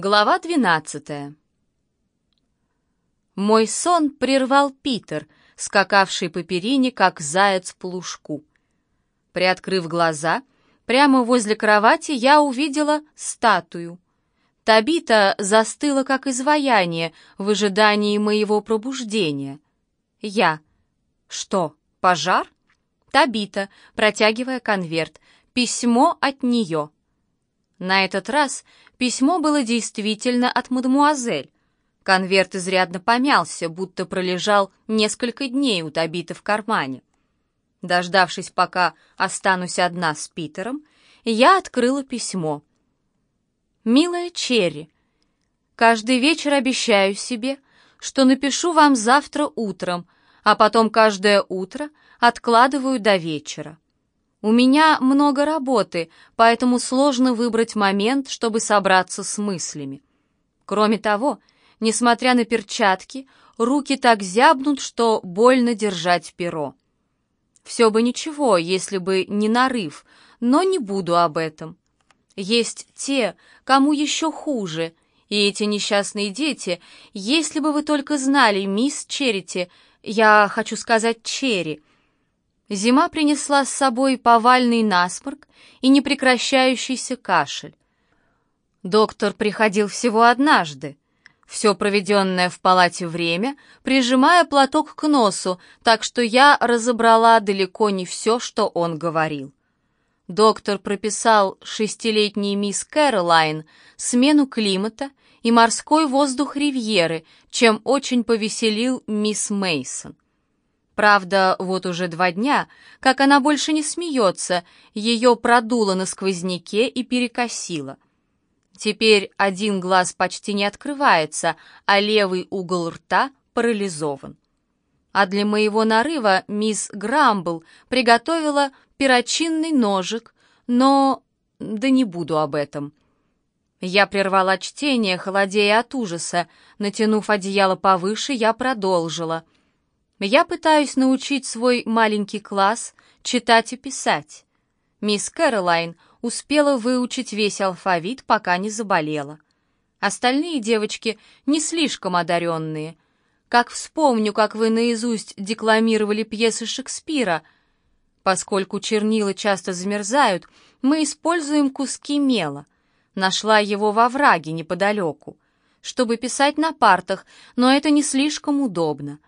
Глава двенадцатая. Мой сон прервал Питер, скакавший по перине, как заяц по лужку. Приоткрыв глаза, прямо возле кровати я увидела статую. Табита застыла, как изваяние, в ожидании моего пробуждения. Я. Что, пожар? Табита, протягивая конверт. Письмо от нее. На этот раз письмо было действительно от мадемуазель. Конверт изрядно помялся, будто пролежал несколько дней у Табита в кармане. Дождавшись, пока останусь одна с Питером, я открыла письмо. «Милая Черри, каждый вечер обещаю себе, что напишу вам завтра утром, а потом каждое утро откладываю до вечера. У меня много работы, поэтому сложно выбрать момент, чтобы собраться с мыслями. Кроме того, несмотря на перчатки, руки так зябнут, что больно держать перо. Все бы ничего, если бы не нарыв, но не буду об этом. Есть те, кому еще хуже, и эти несчастные дети, если бы вы только знали, мисс Черити, я хочу сказать Черри, Зима принесла с собой повальный насморк и непрекращающийся кашель. Доктор приходил всего однажды. Все проведенное в палате время, прижимая платок к носу, так что я разобрала далеко не все, что он говорил. Доктор прописал шестилетней мисс Кэролайн смену климата и морской воздух Ривьеры, чем очень повеселил мисс Мейсон. Правда, вот уже два дня, как она больше не смеется, ее продуло на сквозняке и перекосило. Теперь один глаз почти не открывается, а левый угол рта парализован. А для моего нарыва мисс Грамбл приготовила перочинный ножик, но... да не буду об этом. Я прервала чтение, холодея от ужаса. Натянув одеяло повыше, я продолжила — я пытаюсь научить свой маленький класс читать и писать. Мисс Кэролайн успела выучить весь алфавит, пока не заболела. Остальные девочки не слишком одаренные. Как вспомню, как вы наизусть декламировали пьесы Шекспира. Поскольку чернила часто замерзают, мы используем куски мела. Нашла его во враге неподалеку, чтобы писать на партах, но это не слишком удобно.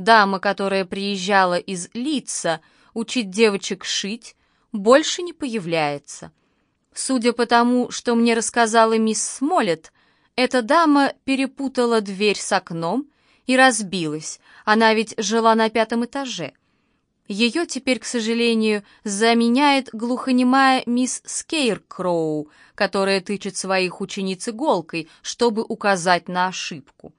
Дама, которая приезжала из Лица учить девочек шить, больше не появляется. Судя по тому, что мне рассказала мисс Смолет, эта дама перепутала дверь с окном и разбилась, она ведь жила на пятом этаже. Ее теперь, к сожалению, заменяет глухонемая мисс Скейркроу, которая тычет своих учениц иголкой, чтобы указать на ошибку.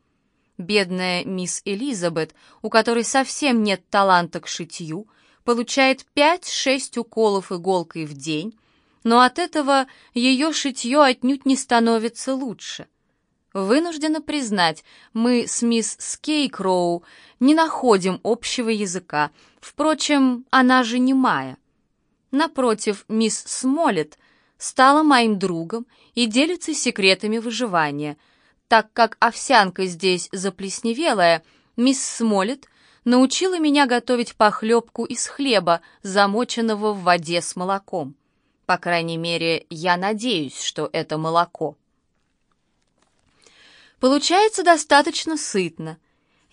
Бедная мисс Элизабет, у которой совсем нет таланта к шитью, получает 5-6 уколов иголкой в день, но от этого ее шитье отнюдь не становится лучше. Вынуждена признать, мы с мисс Скейкроу не находим общего языка, впрочем, она же не Майя. Напротив, мисс Смолет стала моим другом и делится секретами выживания — так как овсянка здесь заплесневелая, мисс Смолет научила меня готовить похлебку из хлеба, замоченного в воде с молоком. По крайней мере, я надеюсь, что это молоко. Получается достаточно сытно.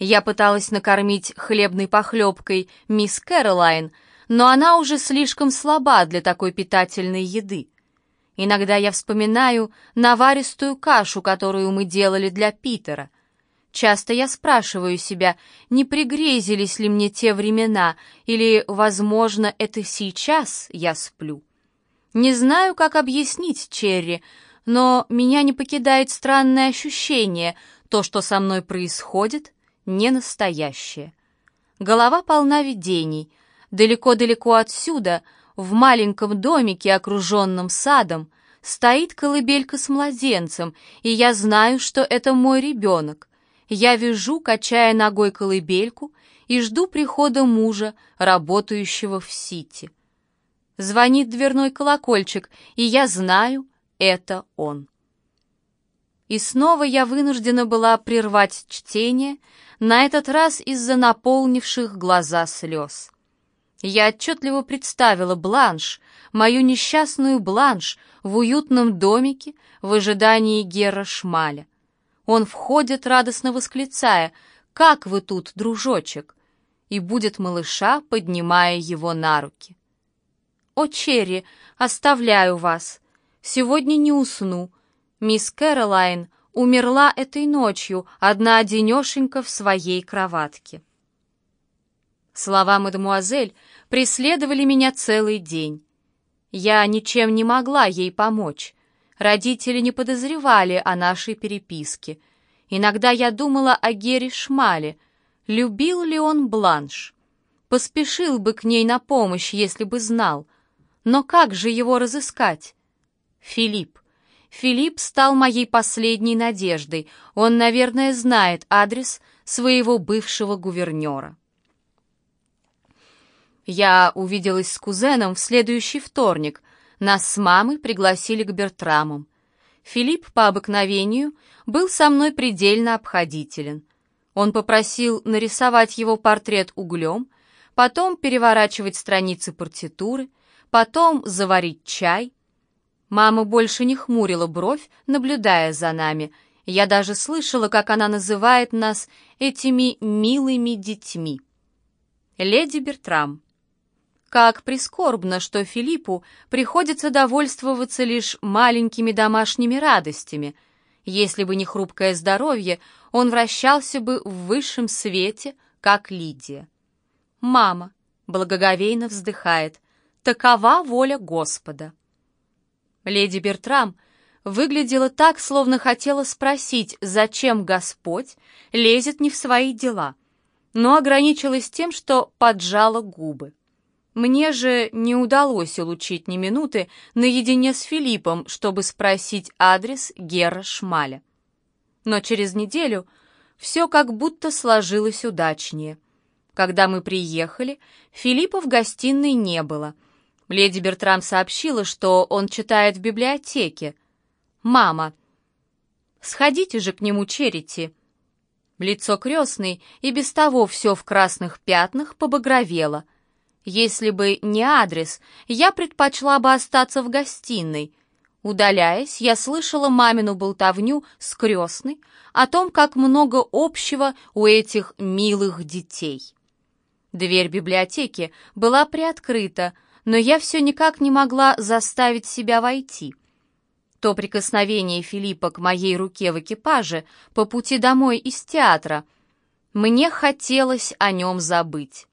Я пыталась накормить хлебной похлебкой мисс Кэролайн, но она уже слишком слаба для такой питательной еды. Иногда я вспоминаю наваристую кашу, которую мы делали для Питера. Часто я спрашиваю себя, не пригрезились ли мне те времена, или, возможно, это сейчас я сплю. Не знаю, как объяснить Черри, но меня не покидает странное ощущение, то, что со мной происходит, не настоящее. Голова полна видений. Далеко-далеко отсюда — в маленьком домике, окруженном садом, стоит колыбелька с младенцем, и я знаю, что это мой ребенок. Я вяжу, качая ногой колыбельку, и жду прихода мужа, работающего в Сити. Звонит дверной колокольчик, и я знаю, это он. И снова я вынуждена была прервать чтение, на этот раз из-за наполнивших глаза слез. Я отчетливо представила Бланш, мою несчастную Бланш, в уютном домике в ожидании Гера Шмаля. Он входит, радостно восклицая «Как вы тут, дружочек?» и будет малыша, поднимая его на руки. «О, Черри, оставляю вас. Сегодня не усну. Мисс Кэролайн умерла этой ночью, одна-одинешенька в своей кроватке». Слова мадемуазель преследовали меня целый день. Я ничем не могла ей помочь. Родители не подозревали о нашей переписке. Иногда я думала о Гере Шмале. Любил ли он Бланш? Поспешил бы к ней на помощь, если бы знал. Но как же его разыскать? Филипп. Филипп стал моей последней надеждой. Он, наверное, знает адрес своего бывшего гувернера. Я увиделась с кузеном в следующий вторник. Нас с мамой пригласили к Бертрамам. Филипп по обыкновению был со мной предельно обходителен. Он попросил нарисовать его портрет углем, потом переворачивать страницы партитуры, потом заварить чай. Мама больше не хмурила бровь, наблюдая за нами. Я даже слышала, как она называет нас этими милыми детьми. Леди Бертрам. Как прискорбно, что Филиппу приходится довольствоваться лишь маленькими домашними радостями. Если бы не хрупкое здоровье, он вращался бы в высшем свете, как Лидия. «Мама», — благоговейно вздыхает, — «такова воля Господа». Леди Бертрам выглядела так, словно хотела спросить, зачем Господь лезет не в свои дела, но ограничилась тем, что поджала губы. Мне же не удалось улучить ни минуты наедине с Филиппом, чтобы спросить адрес Гера Шмаля. Но через неделю все как будто сложилось удачнее. Когда мы приехали, Филиппа в гостиной не было. Леди Бертрам сообщила, что он читает в библиотеке. «Мама, сходите же к нему, Черити». Лицо крестной и без того все в красных пятнах побагровело — если бы не адрес, я предпочла бы остаться в гостиной. Удаляясь, я слышала мамину болтовню с крестной о том, как много общего у этих милых детей. Дверь библиотеки была приоткрыта, но я все никак не могла заставить себя войти. То прикосновение Филиппа к моей руке в экипаже по пути домой из театра. Мне хотелось о нем забыть.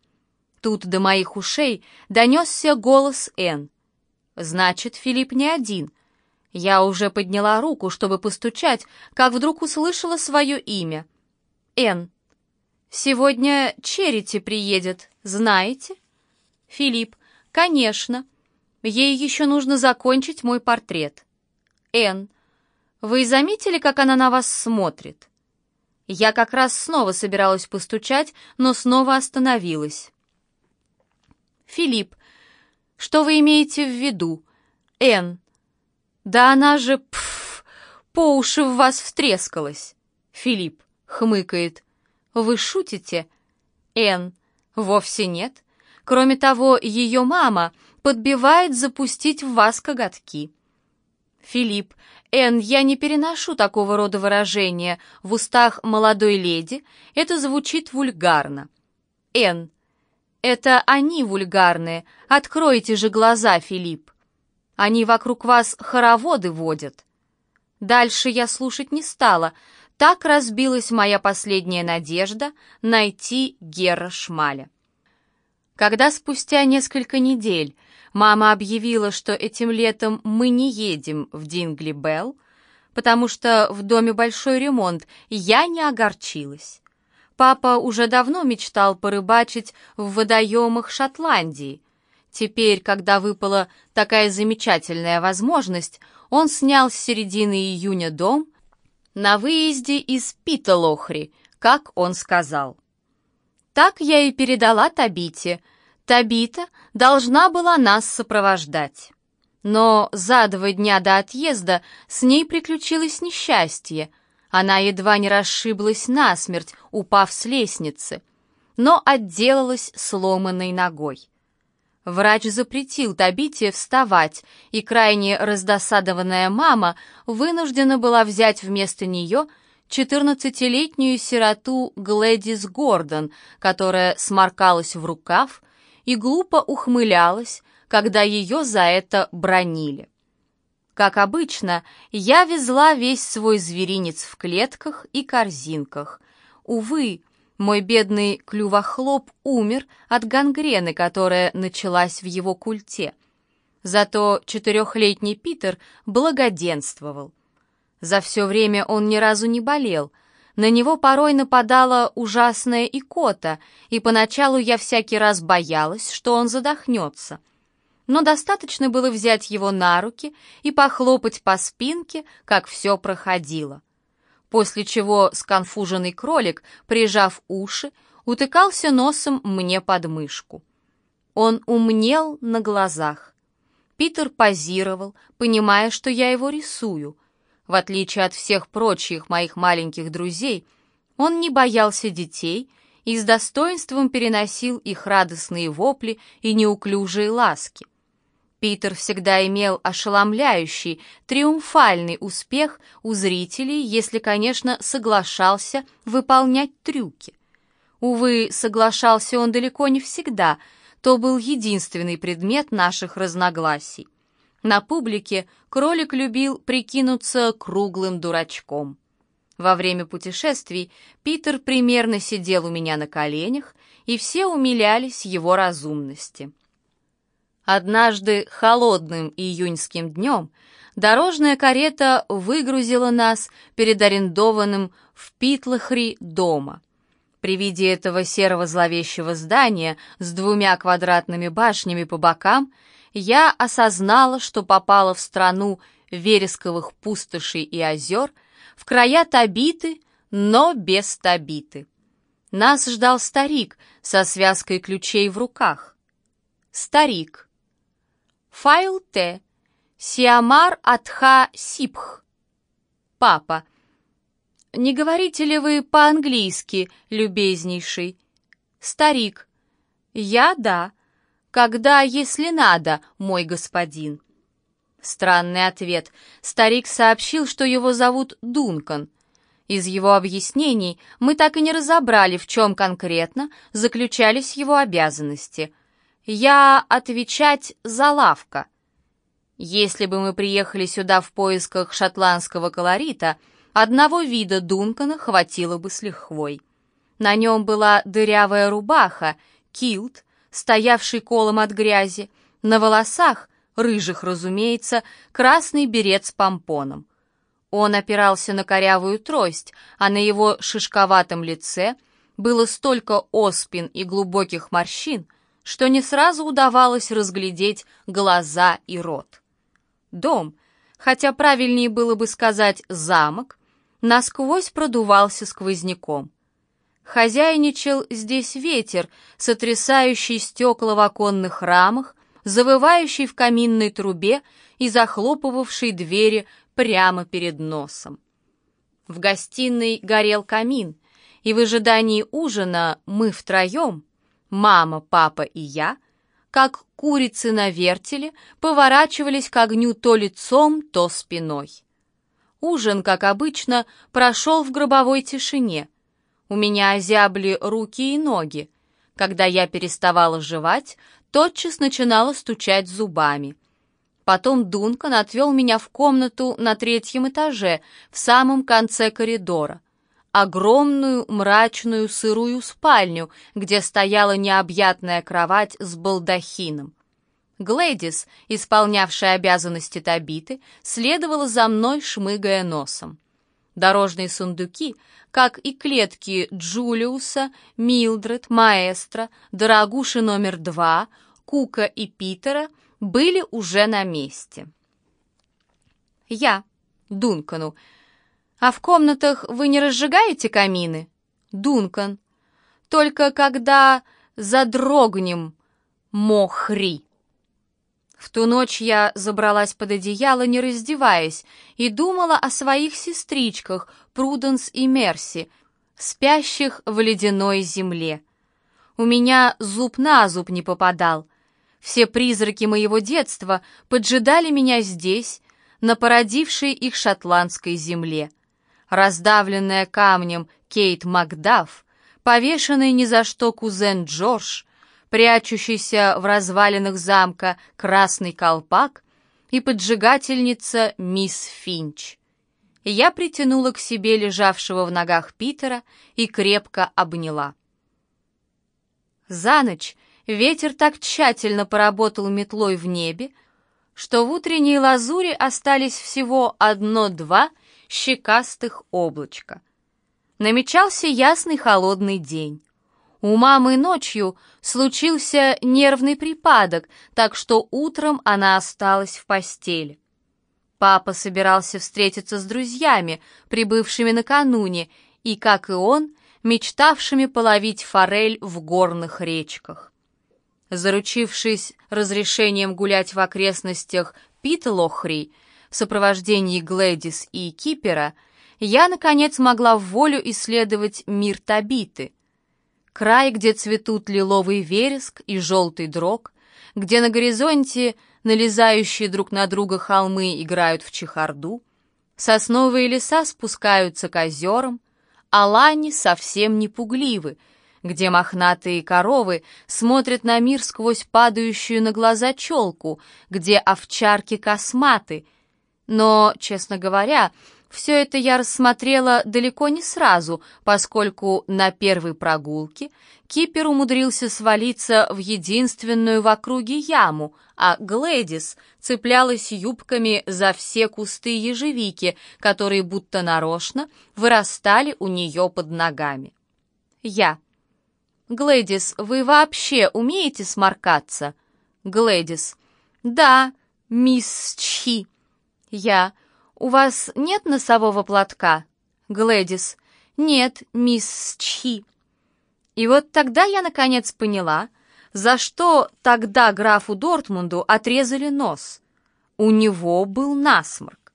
Тут до моих ушей донесся голос Н. «Значит, Филипп не один». Я уже подняла руку, чтобы постучать, как вдруг услышала свое имя. «Н. Сегодня Черити приедет, знаете?» «Филипп. Конечно. Ей еще нужно закончить мой портрет». «Н. Вы заметили, как она на вас смотрит?» Я как раз снова собиралась постучать, но снова остановилась. Филипп, что вы имеете в виду? Н. Да она же, пф, по уши в вас встрескалась. Филипп хмыкает. Вы шутите? Н. Вовсе нет. Кроме того, ее мама подбивает запустить в вас коготки. Филипп, Н, я не переношу такого рода выражения. В устах молодой леди это звучит вульгарно. Н, это они вульгарные. Откройте же глаза, Филипп. Они вокруг вас хороводы водят. Дальше я слушать не стала. Так разбилась моя последняя надежда найти Гера Шмаля. Когда спустя несколько недель мама объявила, что этим летом мы не едем в Дингли-Белл, потому что в доме большой ремонт, я не огорчилась. Папа уже давно мечтал порыбачить в водоемах Шотландии. Теперь, когда выпала такая замечательная возможность, он снял с середины июня дом на выезде из Питалохри, как он сказал. Так я и передала Табите. Табита должна была нас сопровождать. Но за два дня до отъезда с ней приключилось несчастье. Она едва не расшиблась насмерть, упав с лестницы, но отделалась сломанной ногой. Врач запретил Табите вставать, и крайне раздосадованная мама вынуждена была взять вместо нее четырнадцатилетнюю сироту Глэдис Гордон, которая сморкалась в рукав и глупо ухмылялась, когда ее за это бронили. Как обычно, я везла весь свой зверинец в клетках и корзинках. Увы, мой бедный клювохлоп умер от гангрены, которая началась в его культе. Зато четырехлетний Питер благоденствовал. За все время он ни разу не болел. На него порой нападала ужасная икота, и поначалу я всякий раз боялась, что он задохнется. Но достаточно было взять его на руки и похлопать по спинке, как все проходило после чего сконфуженный кролик, прижав уши, утыкался носом мне под мышку. Он умнел на глазах. Питер позировал, понимая, что я его рисую. В отличие от всех прочих моих маленьких друзей, он не боялся детей и с достоинством переносил их радостные вопли и неуклюжие ласки. Питер всегда имел ошеломляющий, триумфальный успех у зрителей, если, конечно, соглашался выполнять трюки. Увы, соглашался он далеко не всегда, то был единственный предмет наших разногласий. На публике кролик любил прикинуться круглым дурачком. Во время путешествий Питер примерно сидел у меня на коленях, и все умилялись его разумности. Однажды холодным июньским днем дорожная карета выгрузила нас перед арендованным в Питлахри дома. При виде этого серого зловещего здания с двумя квадратными башнями по бокам я осознала, что попала в страну вересковых пустошей и озер, в края Табиты, но без Табиты. Нас ждал старик со связкой ключей в руках. Старик, Файл Т. Сиамар Атха Сипх. Папа. Не говорите ли вы по-английски, любезнейший? Старик. Я да. Когда, если надо, мой господин? Странный ответ. Старик сообщил, что его зовут Дункан. Из его объяснений мы так и не разобрали, в чем конкретно заключались его обязанности — я отвечать за лавка. Если бы мы приехали сюда в поисках шотландского колорита, одного вида Дункана хватило бы с лихвой. На нем была дырявая рубаха, килт, стоявший колом от грязи, на волосах, рыжих, разумеется, красный берет с помпоном. Он опирался на корявую трость, а на его шишковатом лице было столько оспин и глубоких морщин, что не сразу удавалось разглядеть глаза и рот. Дом, хотя правильнее было бы сказать «замок», насквозь продувался сквозняком. Хозяйничал здесь ветер, сотрясающий стекла в оконных рамах, завывающий в каминной трубе и захлопывавший двери прямо перед носом. В гостиной горел камин, и в ожидании ужина мы втроем, мама, папа и я, как курицы на вертеле, поворачивались к огню то лицом, то спиной. Ужин, как обычно, прошел в гробовой тишине. У меня озябли руки и ноги. Когда я переставала жевать, тотчас начинала стучать зубами. Потом Дункан отвел меня в комнату на третьем этаже, в самом конце коридора огромную мрачную сырую спальню, где стояла необъятная кровать с балдахином. Глэдис, исполнявшая обязанности Табиты, следовала за мной, шмыгая носом. Дорожные сундуки, как и клетки Джулиуса, Милдред, Маэстро, Дорогуши номер два, Кука и Питера, были уже на месте. Я, Дункану, «А в комнатах вы не разжигаете камины?» «Дункан. Только когда задрогнем, мохри». В ту ночь я забралась под одеяло, не раздеваясь, и думала о своих сестричках Пруденс и Мерси, спящих в ледяной земле. У меня зуб на зуб не попадал. Все призраки моего детства поджидали меня здесь, на породившей их шотландской земле. Раздавленная камнем Кейт Макдаф, повешенный ни за что кузен Джордж, прячущийся в развалинах замка красный колпак и поджигательница мисс Финч. Я притянула к себе лежавшего в ногах Питера и крепко обняла. За ночь ветер так тщательно поработал метлой в небе, что в утренней лазуре остались всего одно-два щекастых облачка. Намечался ясный холодный день. У мамы ночью случился нервный припадок, так что утром она осталась в постели. Папа собирался встретиться с друзьями, прибывшими накануне, и, как и он, мечтавшими половить форель в горных речках. Заручившись разрешением гулять в окрестностях Питлохри в сопровождении Глэдис и Кипера, я, наконец, могла в волю исследовать мир Табиты — край, где цветут лиловый вереск и желтый дрог, где на горизонте налезающие друг на друга холмы играют в чехарду, сосновые леса спускаются к озерам, а лани совсем не пугливы, где мохнатые коровы смотрят на мир сквозь падающую на глаза челку, где овчарки косматы. Но, честно говоря, все это я рассмотрела далеко не сразу, поскольку на первой прогулке Кипер умудрился свалиться в единственную в округе яму, а Глэдис цеплялась юбками за все кусты ежевики, которые будто нарочно вырастали у нее под ногами. Я. «Глэдис, вы вообще умеете сморкаться?» Глэдис. «Да, мисс Чхи». Я. «У вас нет носового платка?» Глэдис. «Нет, мисс Чхи». И вот тогда я наконец поняла, за что тогда графу Дортмунду отрезали нос. У него был насморк.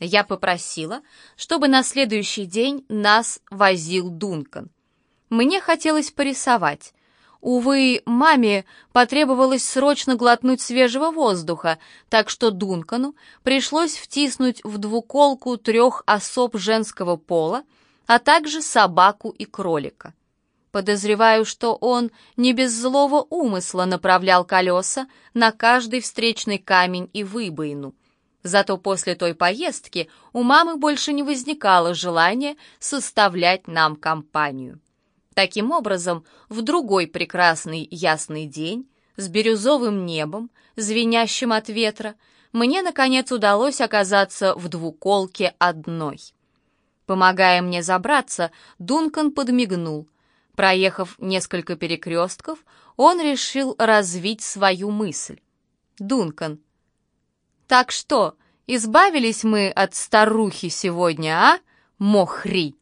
Я попросила, чтобы на следующий день нас возил Дункан. Мне хотелось порисовать, Увы, маме потребовалось срочно глотнуть свежего воздуха, так что Дункану пришлось втиснуть в двуколку трех особ женского пола, а также собаку и кролика. Подозреваю, что он не без злого умысла направлял колеса на каждый встречный камень и выбоину. Зато после той поездки у мамы больше не возникало желания составлять нам компанию. Таким образом, в другой прекрасный ясный день, с бирюзовым небом, звенящим от ветра, мне, наконец, удалось оказаться в двуколке одной. Помогая мне забраться, Дункан подмигнул. Проехав несколько перекрестков, он решил развить свою мысль. Дункан. «Так что, избавились мы от старухи сегодня, а, Мохри?»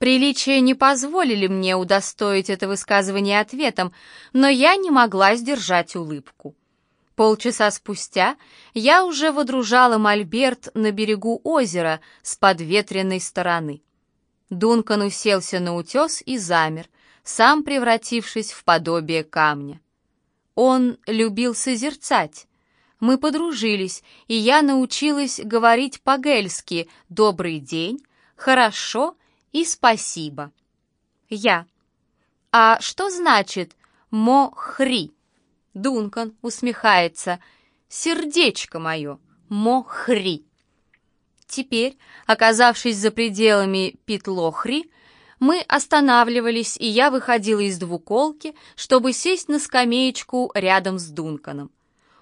Приличия не позволили мне удостоить это высказывание ответом, но я не могла сдержать улыбку. Полчаса спустя я уже водружала мольберт на берегу озера с подветренной стороны. Дункан уселся на утес и замер, сам превратившись в подобие камня. Он любил созерцать. Мы подружились, и я научилась говорить по-гельски «добрый день», «хорошо» и спасибо. Я. А что значит «мохри»? Дункан усмехается. Сердечко мое, мохри. Теперь, оказавшись за пределами Питлохри, мы останавливались, и я выходила из двуколки, чтобы сесть на скамеечку рядом с Дунканом.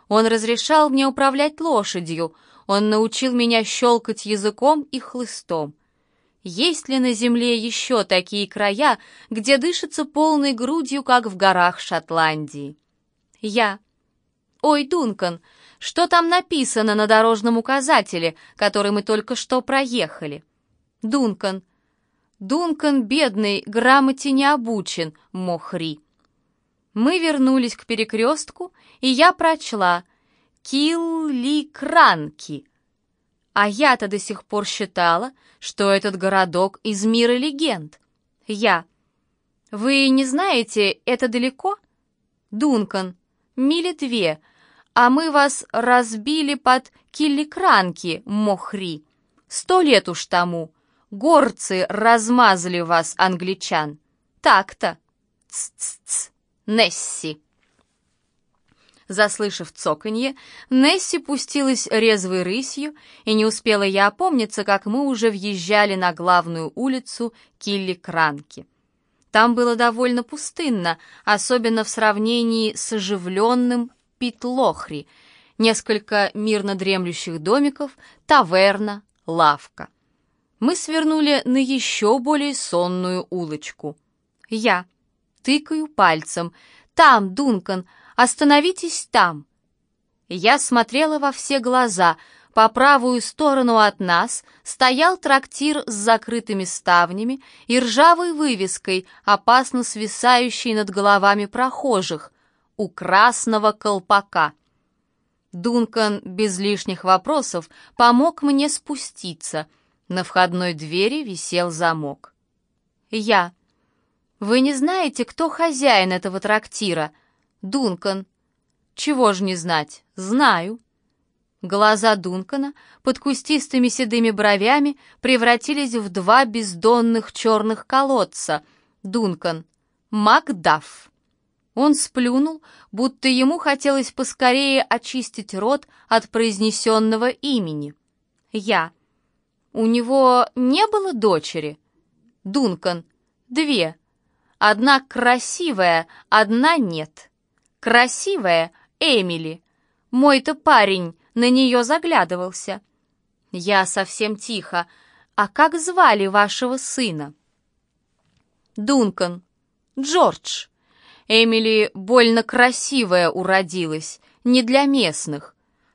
Он разрешал мне управлять лошадью, он научил меня щелкать языком и хлыстом. Есть ли на земле еще такие края, где дышится полной грудью, как в горах Шотландии? Я. Ой, Дункан, что там написано на дорожном указателе, который мы только что проехали? Дункан. Дункан, бедный, грамоте не обучен, Мохри. Мы вернулись к перекрестку, и я прочла «Килли-Кранки». А я-то до сих пор считала, что этот городок из мира легенд. Я. Вы не знаете, это далеко? Дункан. Мили две, а мы вас разбили под Килли-Кранки, мохри. Сто лет уж тому. Горцы размазали вас, англичан. Так-то. Ц-ц-ц. Несси. Заслышав цоканье, Несси пустилась резвой рысью, и не успела я опомниться, как мы уже въезжали на главную улицу Килли-Кранки. Там было довольно пустынно, особенно в сравнении с оживленным Питлохри, несколько мирно дремлющих домиков, таверна, лавка. Мы свернули на еще более сонную улочку. Я тыкаю пальцем. «Там, Дункан, остановитесь там!» Я смотрела во все глаза. По правую сторону от нас стоял трактир с закрытыми ставнями и ржавой вывеской, опасно свисающей над головами прохожих, у красного колпака. Дункан без лишних вопросов помог мне спуститься. На входной двери висел замок. Я. «Вы не знаете, кто хозяин этого трактира?» «Дункан». «Чего ж не знать? Знаю». Глаза Дункана под кустистыми седыми бровями превратились в два бездонных черных колодца. Дункан. Макдаф. Он сплюнул, будто ему хотелось поскорее очистить рот от произнесенного имени. Я. У него не было дочери? Дункан. Две. Одна красивая, одна нет. Красивая — Эмили. Мой-то парень на нее заглядывался. Я совсем тихо. А как звали вашего сына? Дункан. Джордж. Эмили больно красивая уродилась, не для местных.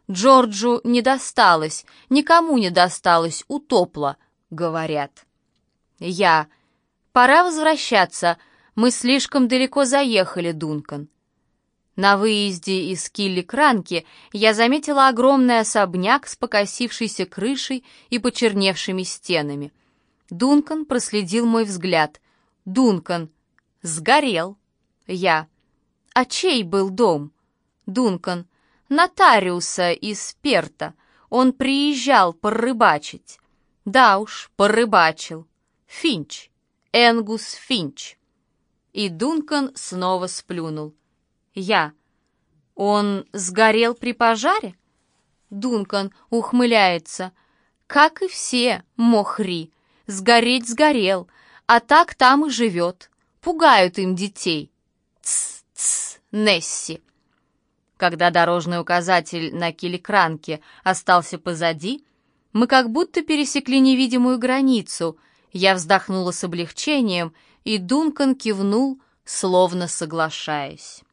Джорджу не досталось, никому не досталось, утопла, говорят. Я. Пора возвращаться, мы слишком далеко заехали, Дункан. На выезде из Килли-Кранки я заметила огромный особняк с покосившейся крышей и почерневшими стенами. Дункан проследил мой взгляд. Дункан сгорел. Я. А чей был дом? Дункан. Нотариуса из Перта. Он приезжал порыбачить. Да уж, порыбачил. Финч. Энгус Финч. И Дункан снова сплюнул. Я. Он сгорел при пожаре? Дункан ухмыляется. Как и все, мохри. Сгореть сгорел, а так там и живет. Пугают им детей. Тс-тс, Несси. Когда дорожный указатель на киликранке остался позади, мы как будто пересекли невидимую границу. Я вздохнула с облегчением, и Дункан кивнул, словно соглашаясь.